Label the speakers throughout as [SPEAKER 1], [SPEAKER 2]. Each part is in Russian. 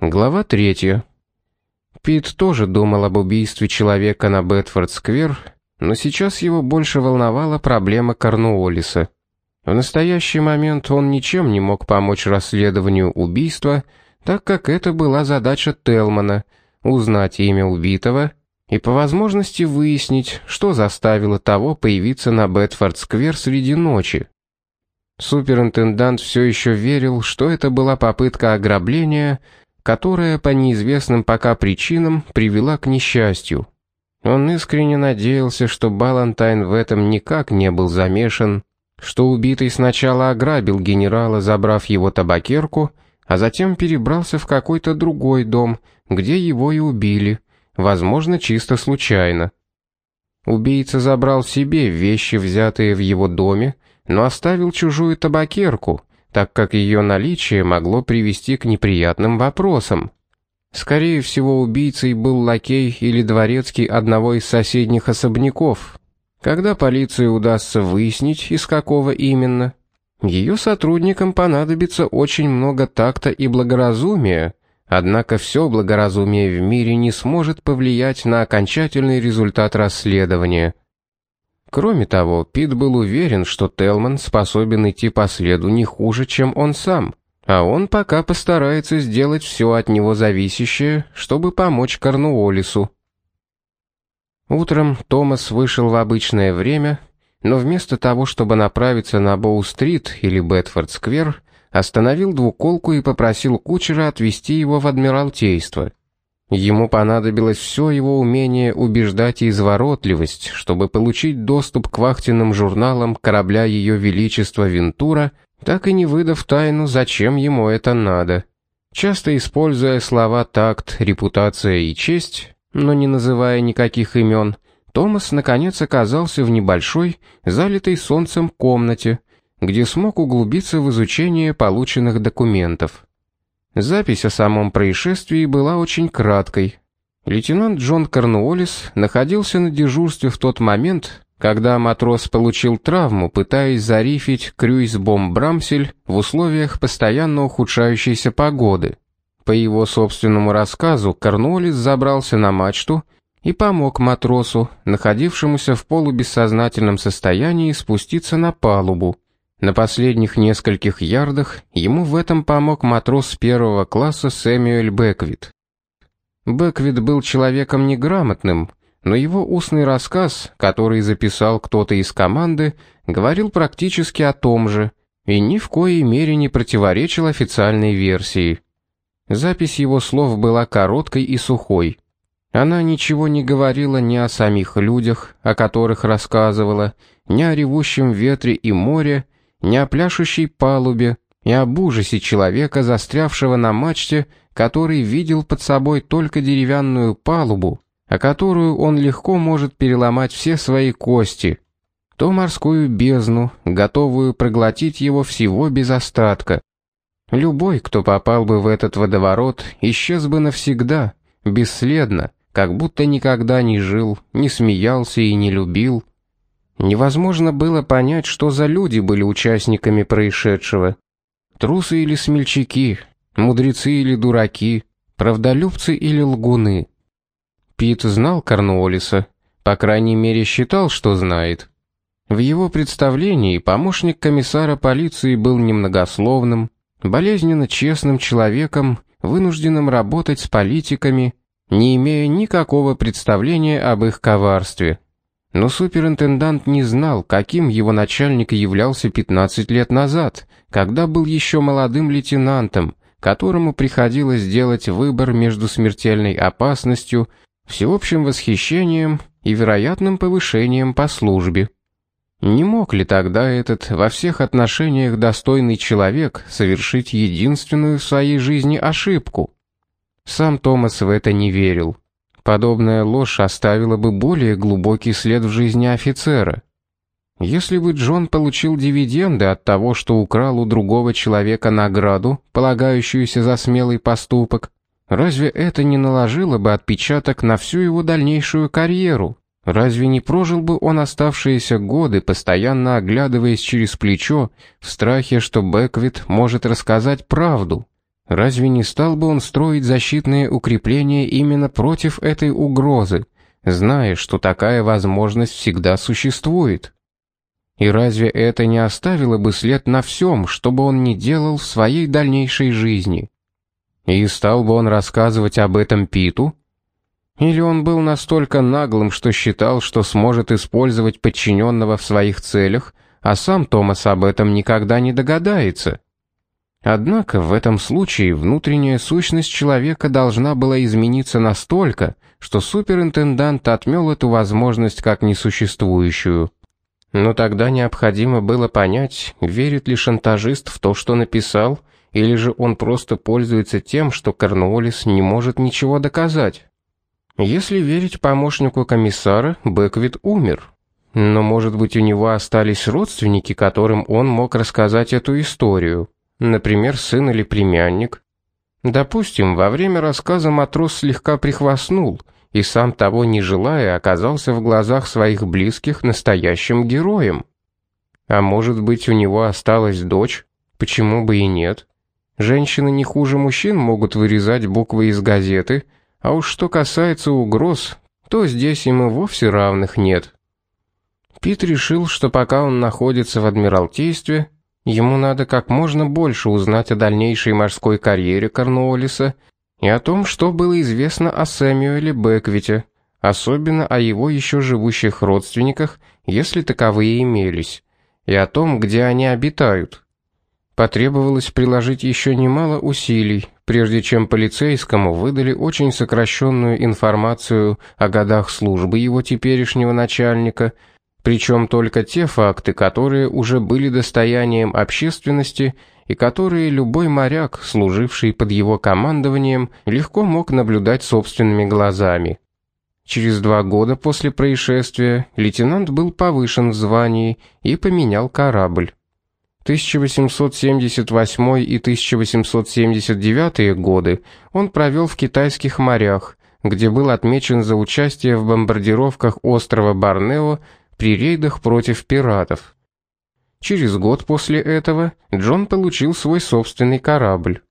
[SPEAKER 1] Глава третья. Пит тоже думал об убийстве человека на Бетфорд-сквер, но сейчас его больше волновала проблема Корнуоллиса. В настоящий момент он ничем не мог помочь расследованию убийства, так как это была задача Телмана — узнать имя убитого и по возможности выяснить, что заставило того появиться на Бетфорд-сквер среди ночи. Суперинтендант все еще верил, что это была попытка ограбления — которая по неизвестным пока причинам привела к несчастью. Он искренне надеялся, что Балантайн в этом никак не был замешан, что убитый сначала ограбил генерала, забрав его табакерку, а затем перебрался в какой-то другой дом, где его и убили, возможно, чисто случайно. Убийца забрал себе вещи, взятые в его доме, но оставил чужую табакерку, так как ее наличие могло привести к неприятным вопросам. Скорее всего, убийцей был лакей или дворецкий одного из соседних особняков. Когда полиции удастся выяснить, из какого именно, ее сотрудникам понадобится очень много такта и благоразумия, однако все благоразумие в мире не сможет повлиять на окончательный результат расследования. Кроме того, Пит был уверен, что Телман способен идти по следу не хуже, чем он сам, а он пока постарается сделать все от него зависящее, чтобы помочь Корнуоллису. Утром Томас вышел в обычное время, но вместо того, чтобы направиться на Боу-стрит или Бетфорд-сквер, остановил двуколку и попросил кучера отвезти его в Адмиралтейство. Ему понадобилось все его умение убеждать и изворотливость, чтобы получить доступ к вахтенным журналам корабля Ее Величества Вентура, так и не выдав тайну, зачем ему это надо. Часто используя слова «такт», «репутация» и «честь», но не называя никаких имен, Томас наконец оказался в небольшой, залитой солнцем комнате, где смог углубиться в изучение полученных документов. Запись о самом происшествии была очень краткой. Лейтенант Джон Корнуоллис находился на дежурстве в тот момент, когда матрос получил травму, пытаясь зарифить крюйс-бомб Брамсель в условиях постоянно ухудшающейся погоды. По его собственному рассказу, Корнуоллис забрался на мачту и помог матросу, находившемуся в полубессознательном состоянии, спуститься на палубу. На последних нескольких ярдах ему в этом помог матрос первого класса Сэмюэль Бэквит. Бэквит был человеком неграмотным, но его устный рассказ, который записал кто-то из команды, говорил практически о том же и ни в коей мере не противоречил официальной версии. Запись его слов была короткой и сухой. Она ничего не говорила ни о самих людях, о которых рассказывала, ни о ревущем ветре и море, не о пляшущей палубе, и об ужасе человека, застрявшего на мачте, который видел под собой только деревянную палубу, о которую он легко может переломать все свои кости, то морскую бездну, готовую проглотить его всего без остатка. Любой, кто попал бы в этот водоворот, исчез бы навсегда, бесследно, как будто никогда не жил, не смеялся и не любил, Невозможно было понять, что за люди были участниками происшедшего. Трусы или смельчаки, мудрецы или дураки, правдолюбцы или лгуны. Пит знал Корнуоллиса, по крайней мере считал, что знает. В его представлении помощник комиссара полиции был немногословным, болезненно честным человеком, вынужденным работать с политиками, не имея никакого представления об их коварстве. Но суперинтендант не знал, каким его начальник являлся 15 лет назад, когда был еще молодым лейтенантом, которому приходилось делать выбор между смертельной опасностью, всеобщим восхищением и вероятным повышением по службе. Не мог ли тогда этот во всех отношениях достойный человек совершить единственную в своей жизни ошибку? Сам Томас в это не верил. Подобная ложь оставила бы более глубокий след в жизни офицера. Если бы Джон получил дивиденды от того, что украл у другого человека награду, полагающуюся за смелый поступок, разве это не наложило бы отпечаток на всю его дальнейшую карьеру? Разве не прожил бы он оставшиеся годы, постоянно оглядываясь через плечо, в страхе, что Бэквит может рассказать правду? Разве не стал бы он строить защитные укрепления именно против этой угрозы, зная, что такая возможность всегда существует? И разве это не оставило бы след на всем, что бы он ни делал в своей дальнейшей жизни? И стал бы он рассказывать об этом Питу? Или он был настолько наглым, что считал, что сможет использовать подчиненного в своих целях, а сам Томас об этом никогда не догадается? Однако в этом случае внутренняя сущность человека должна была измениться настолько, что суперинтендант отмел эту возможность как несуществующую. Но тогда необходимо было понять, верит ли шантажист в то, что написал, или же он просто пользуется тем, что Корнуоллис не может ничего доказать. Если верить помощнику комиссара, Бэквит умер. Но, может быть, у него остались родственники, которым он мог рассказать эту историю. Например, сын или племянник. Допустим, во время рассказа матрос слегка прихвастнул – и сам того не желая оказался в глазах своих близких настоящим героем. А может быть, у него осталась дочь? Почему бы и нет? Женщины не хуже мужчин могут вырезать буквы из газеты, а уж что касается угроз, то здесь им и вовсе равных нет. Пит решил, что пока он находится в Адмиралтействе, ему надо как можно больше узнать о дальнейшей морской карьере Корнуоллиса и о том, что было известно о Сэмюэле Бэквите, особенно о его еще живущих родственниках, если таковые имелись, и о том, где они обитают. Потребовалось приложить еще немало усилий, прежде чем полицейскому выдали очень сокращенную информацию о годах службы его теперешнего начальника, причем только те факты, которые уже были достоянием общественности и которые любой моряк, служивший под его командованием, легко мог наблюдать собственными глазами. Через два года после происшествия лейтенант был повышен в звании и поменял корабль. 1878 и 1879 годы он провел в китайских морях, где был отмечен за участие в бомбардировках острова Борнео при рейдах против пиратов. Через год после этого Джон получил свой собственный корабль.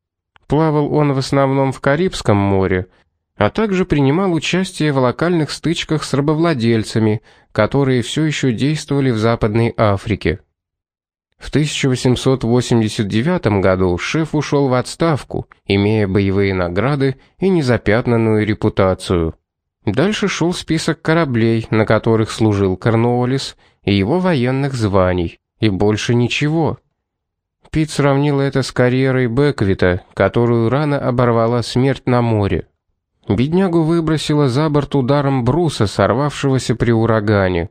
[SPEAKER 1] Плавал он в основном в Карибском море, а также принимал участие в локальных стычках с рабовладельцами, которые все еще действовали в Западной Африке. В 1889 году шеф ушел в отставку, имея боевые награды и незапятнанную репутацию. Дальше шел список кораблей, на которых служил Корнуоллис, и его военных званий. И больше ничего. Пит сравнил это с карьерой Бэквита, которую рано оборвала смерть на море. Беднягу выбросило за борт ударом бруса, сорвавшегося при урагане.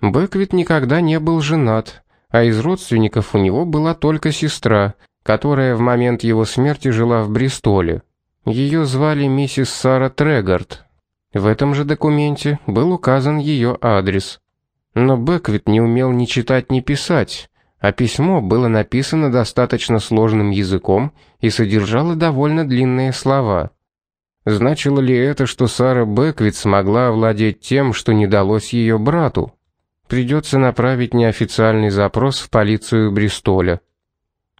[SPEAKER 1] Бэквит никогда не был женат, а из родственников у него была только сестра, которая в момент его смерти жила в Бристоле. Ее звали миссис Сара Трегард. В этом же документе был указан ее адрес. Но Бэквит не умел ни читать, ни писать, а письмо было написано достаточно сложным языком и содержало довольно длинные слова. Значило ли это, что Сара Бэквит смогла овладеть тем, что не далось ее брату? Придется направить неофициальный запрос в полицию Бристоля.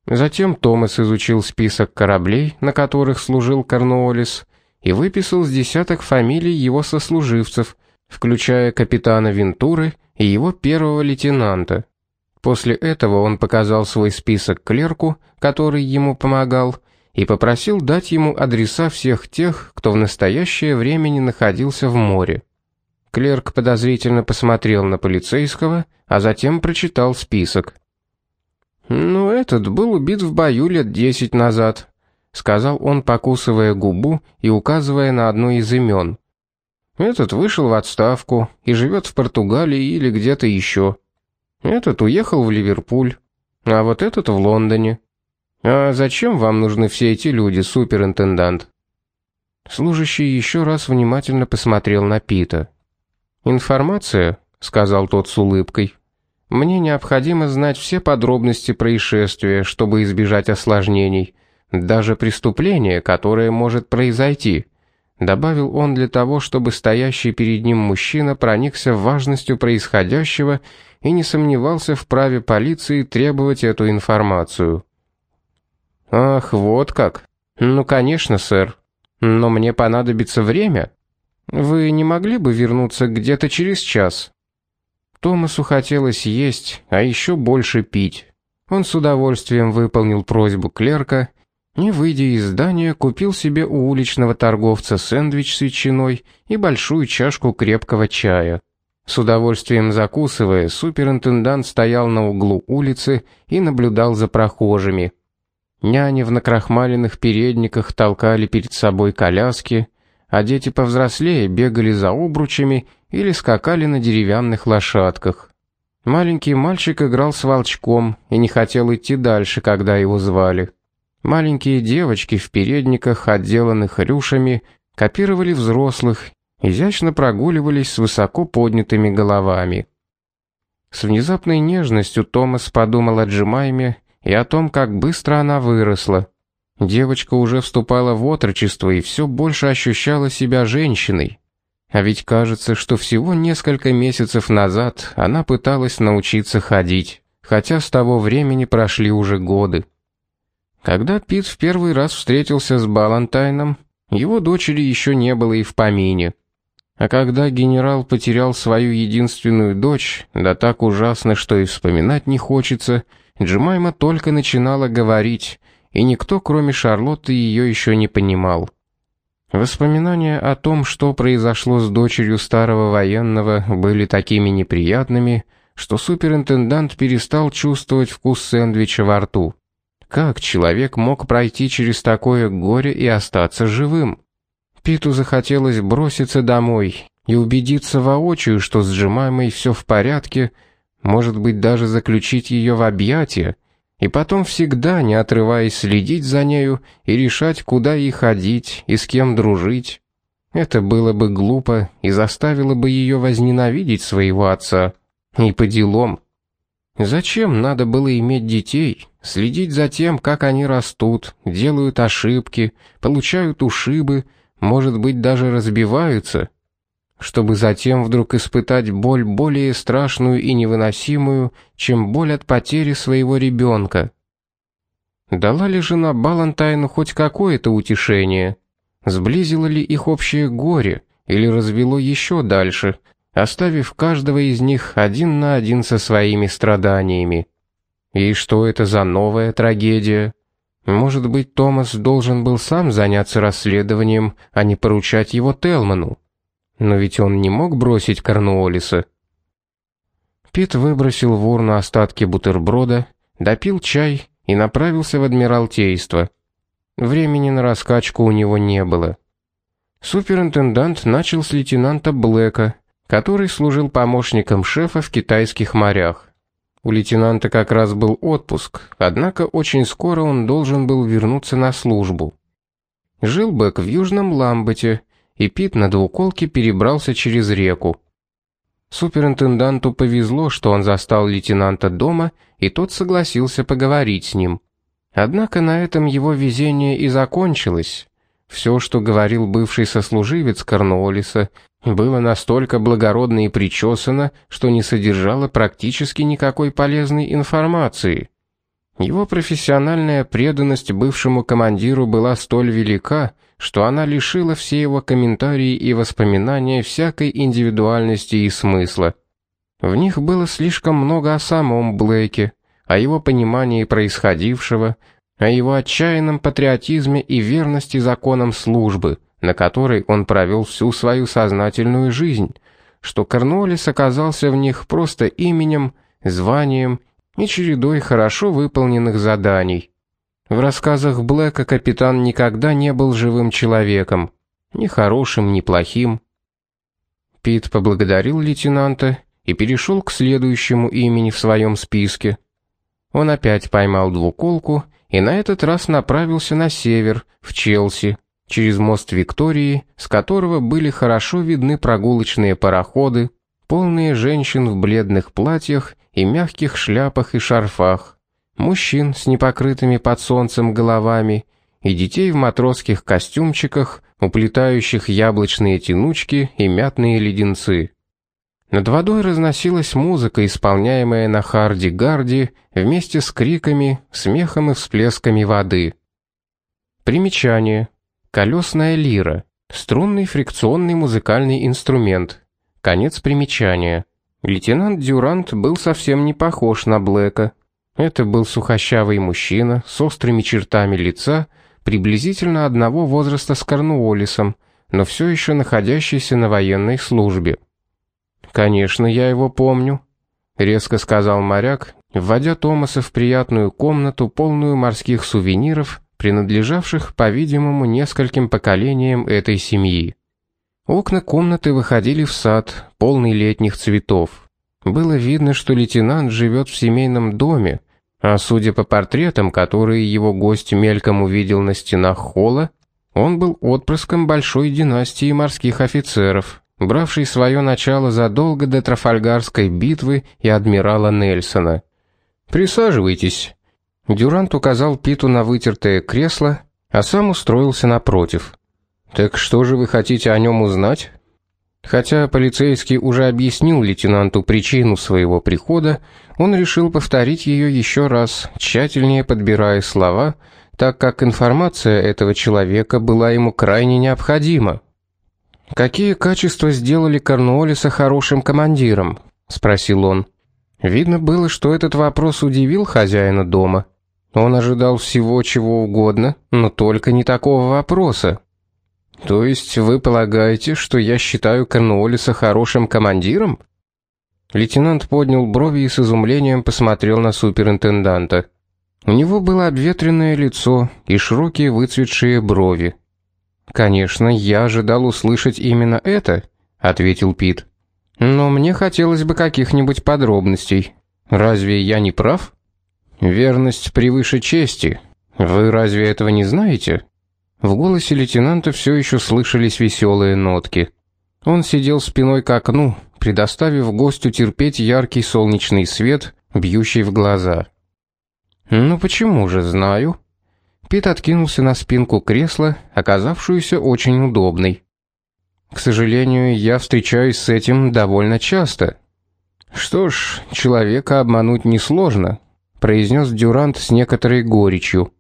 [SPEAKER 1] Затем Томас изучил список кораблей, на которых служил Корнуоллис, и выписал с десяток фамилий его сослуживцев, включая капитана Вентуры и его первого лейтенанта. После этого он показал свой список клерку, который ему помогал, и попросил дать ему адреса всех тех, кто в настоящее время не находился в море. Клерк подозрительно посмотрел на полицейского, а затем прочитал список. «Ну, этот был убит в бою лет десять назад», — сказал он, покусывая губу и указывая на одно из имен. Этот вышел в отставку и живет в Португалии или где-то еще. Этот уехал в Ливерпуль, а вот этот в Лондоне. А зачем вам нужны все эти люди, суперинтендант? Служащий еще раз внимательно посмотрел на Пита. Информация, сказал тот с улыбкой. Мне необходимо знать все подробности происшествия, чтобы избежать осложнений, даже преступления, которое может произойти добавил он для того, чтобы стоящий перед ним мужчина проникся важностью происходящего и не сомневался в праве полиции требовать эту информацию. Ах, вот как, Ну, конечно, сэр. Но мне понадобится время. Вы не могли бы вернуться где-то через час? Томасу хотелось есть, а еще больше пить. Он с удовольствием выполнил просьбу клерка и, выйдя из здания, купил себе у уличного торговца сэндвич с ветчиной и большую чашку крепкого чая. С удовольствием закусывая, суперинтендант стоял на углу улицы и наблюдал за прохожими. Няни в накрахмаленных передниках толкали перед собой коляски, а дети повзрослее бегали за обручами или скакали на деревянных лошадках. Маленький мальчик играл с волчком и не хотел идти дальше, когда его звали. Маленькие девочки в передниках, отделанных рюшами, копировали взрослых, изящно прогуливались с высоко поднятыми головами. С внезапной нежностью Томас подумал о Джемайме и о том, как быстро она выросла. Девочка уже вступала в отрочество и все больше ощущала себя женщиной. А ведь кажется, что всего несколько месяцев назад она пыталась научиться ходить, хотя с того времени прошли уже годы. Когда Пит в первый раз встретился с Балантайном, его дочери еще не было и в помине. А когда генерал потерял свою единственную дочь, да так ужасно, что и вспоминать не хочется, Джемайма только начинала говорить, и никто, кроме Шарлотты, ее еще не понимал. Воспоминания о том, что произошло с дочерью старого военного, были такими неприятными, что суперинтендант перестал чувствовать вкус сэндвича во рту. Как человек мог пройти через такое горе и остаться живым? Питу захотелось броситься домой и убедиться воочию, что с Джемаймой все в порядке, может быть, даже заключить ее в объятия, и потом всегда, не отрываясь, следить за нею и решать, куда ей ходить и с кем дружить. Это было бы глупо и заставило бы ее возненавидеть своего отца. И по делам. Зачем надо было иметь детей, следить за тем, как они растут, делают ошибки, получают ушибы, может быть, даже разбиваются, чтобы затем вдруг испытать боль более страшную и невыносимую, чем боль от потери своего ребенка. Дала ли жена Балантайну хоть какое-то утешение? Сблизило ли их общее горе или развело еще дальше, оставив каждого из них один на один со своими страданиями? И что это за новая трагедия? Может быть, Томас должен был сам заняться расследованием, а не поручать его Телману? Но ведь он не мог бросить Корнуоллиса. Пит выбросил в урну остатки бутерброда, допил чай и направился в Адмиралтейство. Времени на раскачку у него не было. Суперинтендант начал с лейтенанта Блэка, который служил помощником шефа в китайских морях. У лейтенанта как раз был отпуск, однако очень скоро он должен был вернуться на службу. Жил Бэк в Южном Ламбете, и Пит на двуколке перебрался через реку. Суперинтенданту повезло, что он застал лейтенанта дома, и тот согласился поговорить с ним. Однако на этом его везение и закончилось. Все, что говорил бывший сослуживец Корнуоллиса, было настолько благородно и причесано, что не содержало практически никакой полезной информации. Его профессиональная преданность бывшему командиру была столь велика, что она лишила все его комментарии и воспоминания всякой индивидуальности и смысла. В них было слишком много о самом Блейке, о его понимании происходившего, о его отчаянном патриотизме и верности законам службы, на которой он провел всю свою сознательную жизнь, что Корнуоллис оказался в них просто именем, званием и чередой хорошо выполненных заданий. В рассказах Блэка капитан никогда не был живым человеком, ни хорошим, ни плохим. Пит поблагодарил лейтенанта и перешел к следующему имени в своем списке. Он опять поймал двуколку и на этот раз направился на север, в Челси, через мост Виктории, с которого были хорошо видны прогулочные пароходы, полные женщин в бледных платьях и мягких шляпах и шарфах мужчин с непокрытыми под солнцем головами и детей в матросских костюмчиках, уплетающих яблочные тянучки и мятные леденцы. Над водой разносилась музыка, исполняемая на харди-гарди, вместе с криками, смехом и всплесками воды. Примечание. Колесная лира. Струнный фрикционный музыкальный инструмент. Конец примечания. Лейтенант Дюрант был совсем не похож на Блэка. Это был сухощавый мужчина с острыми чертами лица, приблизительно одного возраста с Корнуоллисом, но все еще находящийся на военной службе. «Конечно, я его помню», — резко сказал моряк, вводя Томаса в приятную комнату, полную морских сувениров, принадлежавших, по-видимому, нескольким поколениям этой семьи. Окна комнаты выходили в сад, полный летних цветов. Было видно, что лейтенант живет в семейном доме, а судя по портретам, которые его гость мельком увидел на стенах холла, он был отпрыском большой династии морских офицеров, бравшей свое начало задолго до Трафальгарской битвы и адмирала Нельсона. «Присаживайтесь». Дюрант указал Питу на вытертое кресло, а сам устроился напротив. «Так что же вы хотите о нем узнать?» Хотя полицейский уже объяснил лейтенанту причину своего прихода, он решил повторить ее еще раз, тщательнее подбирая слова, так как информация этого человека была ему крайне необходима. «Какие качества сделали Корнуоллиса хорошим командиром?» — спросил он. Видно было, что этот вопрос удивил хозяина дома. Он ожидал всего чего угодно, но только не такого вопроса. «То есть вы полагаете, что я считаю Корнуоллиса хорошим командиром?» Лейтенант поднял брови и с изумлением посмотрел на суперинтенданта. У него было обветренное лицо и широкие выцветшие брови. «Конечно, я ожидал услышать именно это», — ответил Пит. «Но мне хотелось бы каких-нибудь подробностей. Разве я не прав?» «Верность превыше чести. Вы разве этого не знаете?» В голосе лейтенанта все еще слышались веселые нотки. Он сидел спиной к окну, предоставив гостю терпеть яркий солнечный свет, бьющий в глаза. «Ну почему же знаю?» Пит откинулся на спинку кресла, оказавшуюся очень удобной. «К сожалению, я встречаюсь с этим довольно часто». «Что ж, человека обмануть несложно», — произнес Дюрант с некоторой горечью.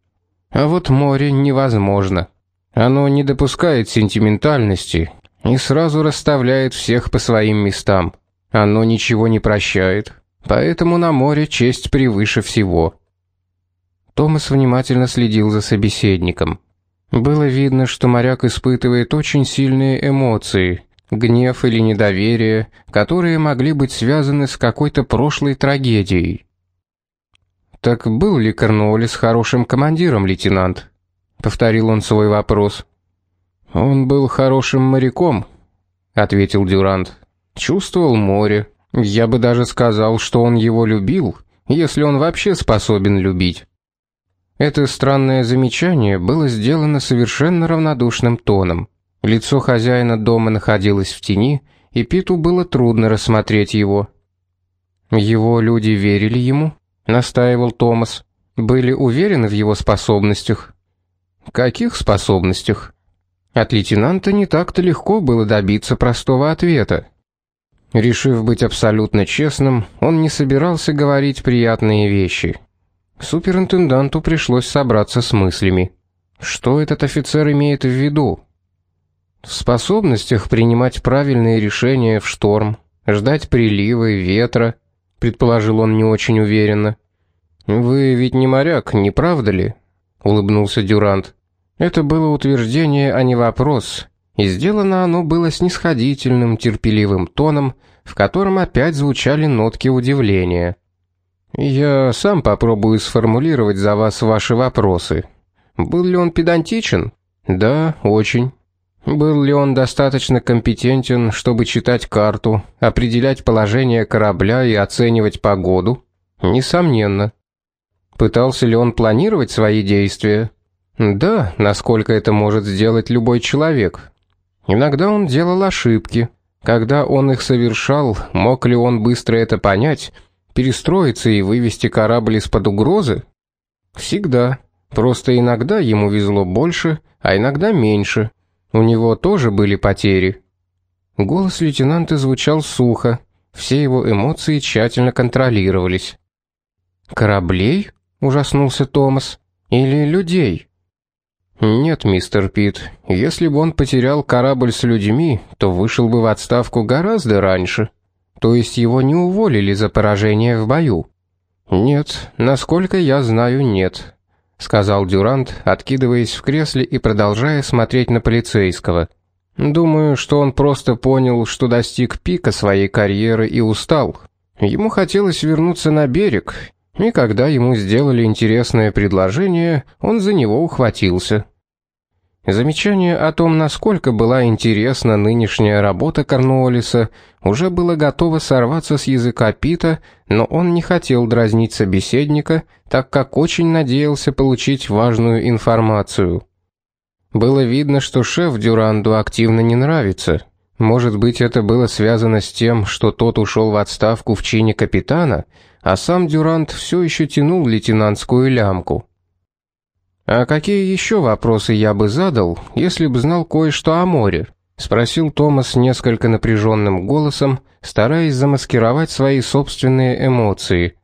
[SPEAKER 1] А вот море невозможно. Оно не допускает сентиментальности и сразу расставляет всех по своим местам. Оно ничего не прощает, поэтому на море честь превыше всего. Томас внимательно следил за собеседником. Было видно, что моряк испытывает очень сильные эмоции, гнев или недоверие, которые могли быть связаны с какой-то прошлой трагедией. «Так был ли Корнуоллис хорошим командиром, лейтенант?» — повторил он свой вопрос. «Он был хорошим моряком», — ответил Дюрант. «Чувствовал море. Я бы даже сказал, что он его любил, если он вообще способен любить». Это странное замечание было сделано совершенно равнодушным тоном. Лицо хозяина дома находилось в тени, и Питу было трудно рассмотреть его. Его люди верили ему? Настаивал Томас. Были уверены в его способностях. Каких способностях? От лейтенанта не так-то легко было добиться простого ответа. Решив быть абсолютно честным, он не собирался говорить приятные вещи. Суперинтенданту пришлось собраться с мыслями. Что этот офицер имеет в виду? В способностях принимать правильные решения в шторм, ждать прилива и ветра, предположил он не очень уверенно. Вы ведь не моряк, не правда ли? улыбнулся Дюрант. Это было утверждение, а не вопрос, и сделано оно было снисходительным, терпеливым тоном, в котором опять звучали нотки удивления. Я сам попробую сформулировать за вас ваши вопросы. Был ли он педантичен? Да, очень. Был ли он достаточно компетентен, чтобы читать карту, определять положение корабля и оценивать погоду? Несомненно. Пытался ли он планировать свои действия? Да, насколько это может сделать любой человек. Иногда он делал ошибки. Когда он их совершал, мог ли он быстро это понять, перестроиться и вывести корабль из-под угрозы? Всегда. Просто иногда ему везло больше, а иногда меньше. У него тоже были потери. Голос лейтенанта звучал сухо, все его эмоции тщательно контролировались. «Кораблей?» — ужаснулся Томас. «Или людей?» Нет, мистер Пит. Если бы он потерял корабль с людьми, то вышел бы в отставку гораздо раньше. То есть его не уволили за поражение в бою. Нет, насколько я знаю, нет, сказал Дюрант, откидываясь в кресле и продолжая смотреть на полицейского. Думаю, что он просто понял, что достиг пика своей карьеры и устал. Ему хотелось вернуться на берег, и когда ему сделали интересное предложение, он за него ухватился. Замечание о том, насколько была интересна нынешняя работа Корнуоллиса, уже было готово сорваться с языка Пита, но он не хотел дразнить собеседника, так как очень надеялся получить важную информацию. Было видно, что шеф Дюранду активно не нравится. Может быть, это было связано с тем, что тот ушел в отставку в чине капитана, а сам Дюрант все еще тянул лейтенантскую лямку. А какие еще вопросы я бы задал, если бы знал кое-что о море? спросил Томас несколько напряженным голосом, стараясь замаскировать свои собственные эмоции.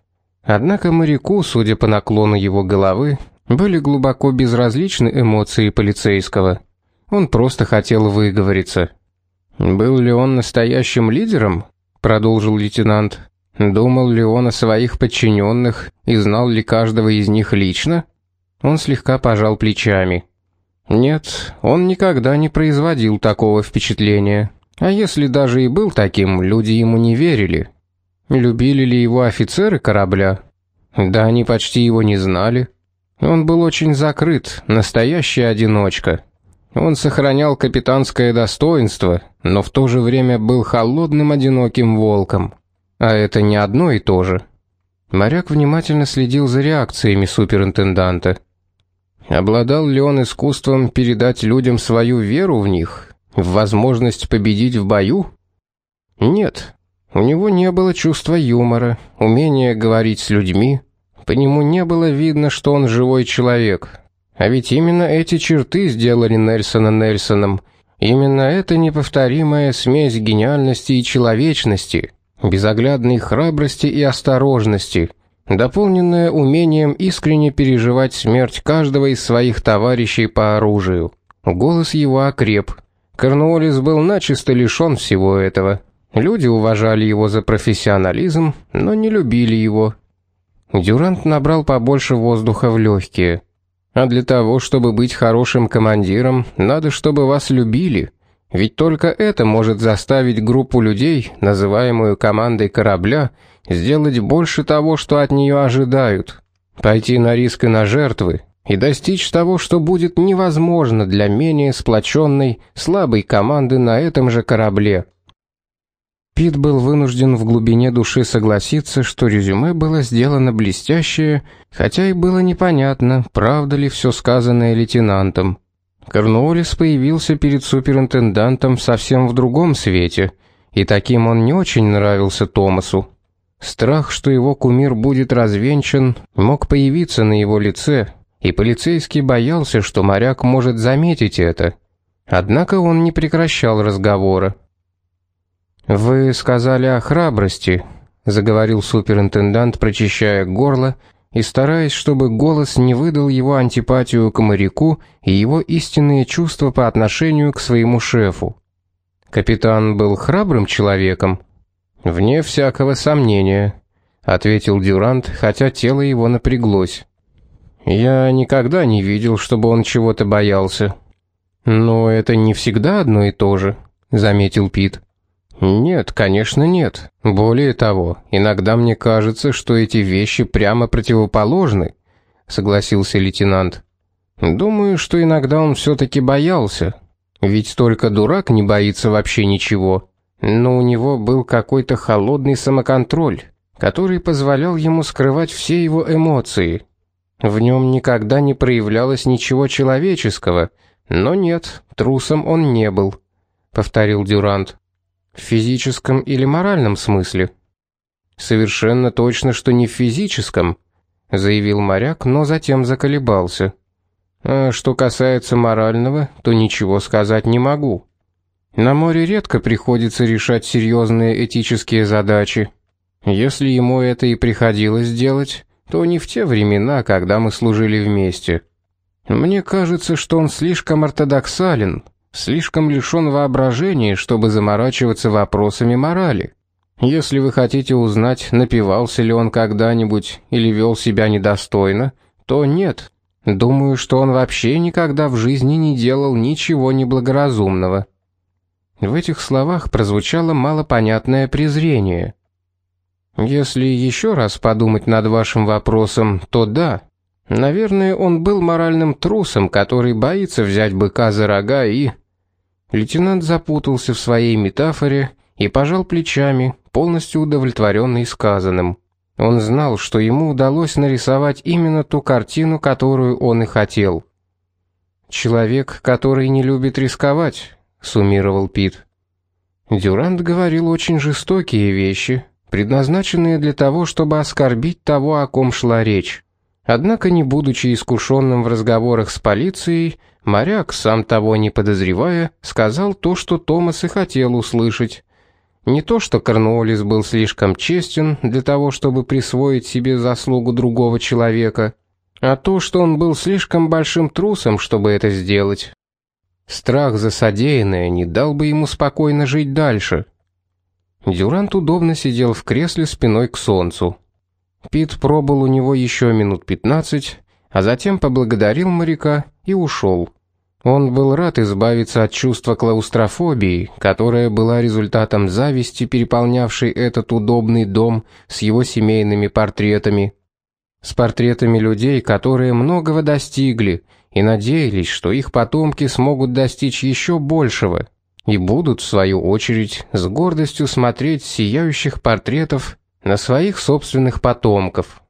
[SPEAKER 1] Однако моряку, судя по наклону его головы, были глубоко безразличны эмоции полицейского. Он просто хотел выговориться. Был ли он настоящим лидером? продолжил лейтенант. Думал ли он о своих подчиненных и знал ли каждого из них лично? Он слегка пожал плечами. Нет, он никогда не производил такого впечатления. А если даже и был таким, люди ему не верили. Любили ли его офицеры корабля? Да они почти его не знали. Он был очень закрыт, настоящий одиночка. Он сохранял капитанское достоинство, но в то же время был холодным одиноким волком. А это не одно и то же. Моряк внимательно следил за реакциями суперинтенданта. Обладал ли он искусством передать людям свою веру в них, в возможность победить в бою? Нет. У него не было чувства юмора, умения говорить с людьми, по нему не было видно, что он живой человек. А ведь именно эти черты сделали Нельсона Нельсоном. Именно эта неповторимая смесь гениальности и человечности, безоглядной храбрости и осторожности, дополненная умением искренне переживать смерть каждого из своих товарищей по оружию. Голос его окреп. Корнуоллис был начисто лишён всего этого. Люди уважали его за профессионализм, но не любили его. Дюрант набрал побольше воздуха в легкие. А для того, чтобы быть хорошим командиром, надо, чтобы вас любили. Ведь только это может заставить группу людей, называемую командой корабля, сделать больше того, что от нее ожидают. Пойти на риск и на жертвы и достичь того, что будет невозможно для менее сплоченной, слабой команды на этом же корабле. Пит был вынужден в глубине души согласиться, что резюме было сделано блестящее, хотя и было непонятно, правда ли все сказанное лейтенантом. Корнуоллис появился перед суперинтендантом совсем в другом свете, и таким он не очень нравился Томасу. Страх, что его кумир будет развенчан, мог появиться на его лице, и полицейский боялся, что моряк может заметить это. Однако он не прекращал разговора. Вы сказали о храбрости, заговорил суперинтендант, прочищая горло и стараясь, чтобы голос не выдал его антипатию к моряку и его истинные чувства по отношению к своему шефу. Капитан был храбрым человеком, вне всякого сомнения, ответил Дюрант, хотя тело его напряглось. Я никогда не видел, чтобы он чего-то боялся. Но это не всегда одно и то же, заметил Пит. Нет, конечно, нет. Более того, иногда мне кажется, что эти вещи прямо противоположны, согласился лейтенант. Думаю, что иногда он все таки боялся. Ведь только дурак не боится вообще ничего. Но у него был какой-то холодный самоконтроль, который позволял ему скрывать все его эмоции. В нем никогда не проявлялось ничего человеческого, но нет, трусом он не был, повторил Дюрант. В физическом или моральном смысле? Совершенно точно, что не в физическом, заявил моряк, но затем заколебался. А что касается морального, то ничего сказать не могу. На море редко приходится решать серьезные этические задачи. Если ему это и приходилось делать, то не в те времена, когда мы служили вместе. Мне кажется, что он слишком ортодоксален, слишком лишен воображения, чтобы заморачиваться вопросами морали. Если вы хотите узнать, напивался ли он когда-нибудь или вел себя недостойно, то нет. Думаю, что он вообще никогда в жизни не делал ничего неблагоразумного. В этих словах прозвучало малопонятное презрение. Если еще раз подумать над вашим вопросом, то да. Наверное, он был моральным трусом, который боится взять быка за рога и Лейтенант запутался в своей метафоре и пожал плечами, полностью удовлетворенный сказанным. Он знал, что ему удалось нарисовать именно ту картину, которую он и хотел. Человек, который не любит рисковать, суммировал Пит. Дюрант говорил очень жестокие вещи, предназначенные для того, чтобы оскорбить того, о ком шла речь. Однако, не будучи искушенным в разговорах с полицией, моряк, сам того не подозревая, сказал то, что Томас и хотел услышать. Не то, что Корнуоллис был слишком честен для того, чтобы присвоить себе заслугу другого человека, а то, что он был слишком большим трусом, чтобы это сделать. Страх за содеянное не дал бы ему спокойно жить дальше. Дюрант удобно сидел в кресле спиной к солнцу. Пит пробыл у него еще минут пятнадцать, а затем поблагодарил моряка и ушел. Он был рад избавиться от чувства клаустрофобии, которое была результатом зависти, переполнявшей этот удобный дом с его семейными портретами, с портретами людей, которые многого достигли и надеялись, что их потомки смогут достичь еще большего и будут в свою очередь с гордостью смотреть сияющих портретов на своих собственных потомков.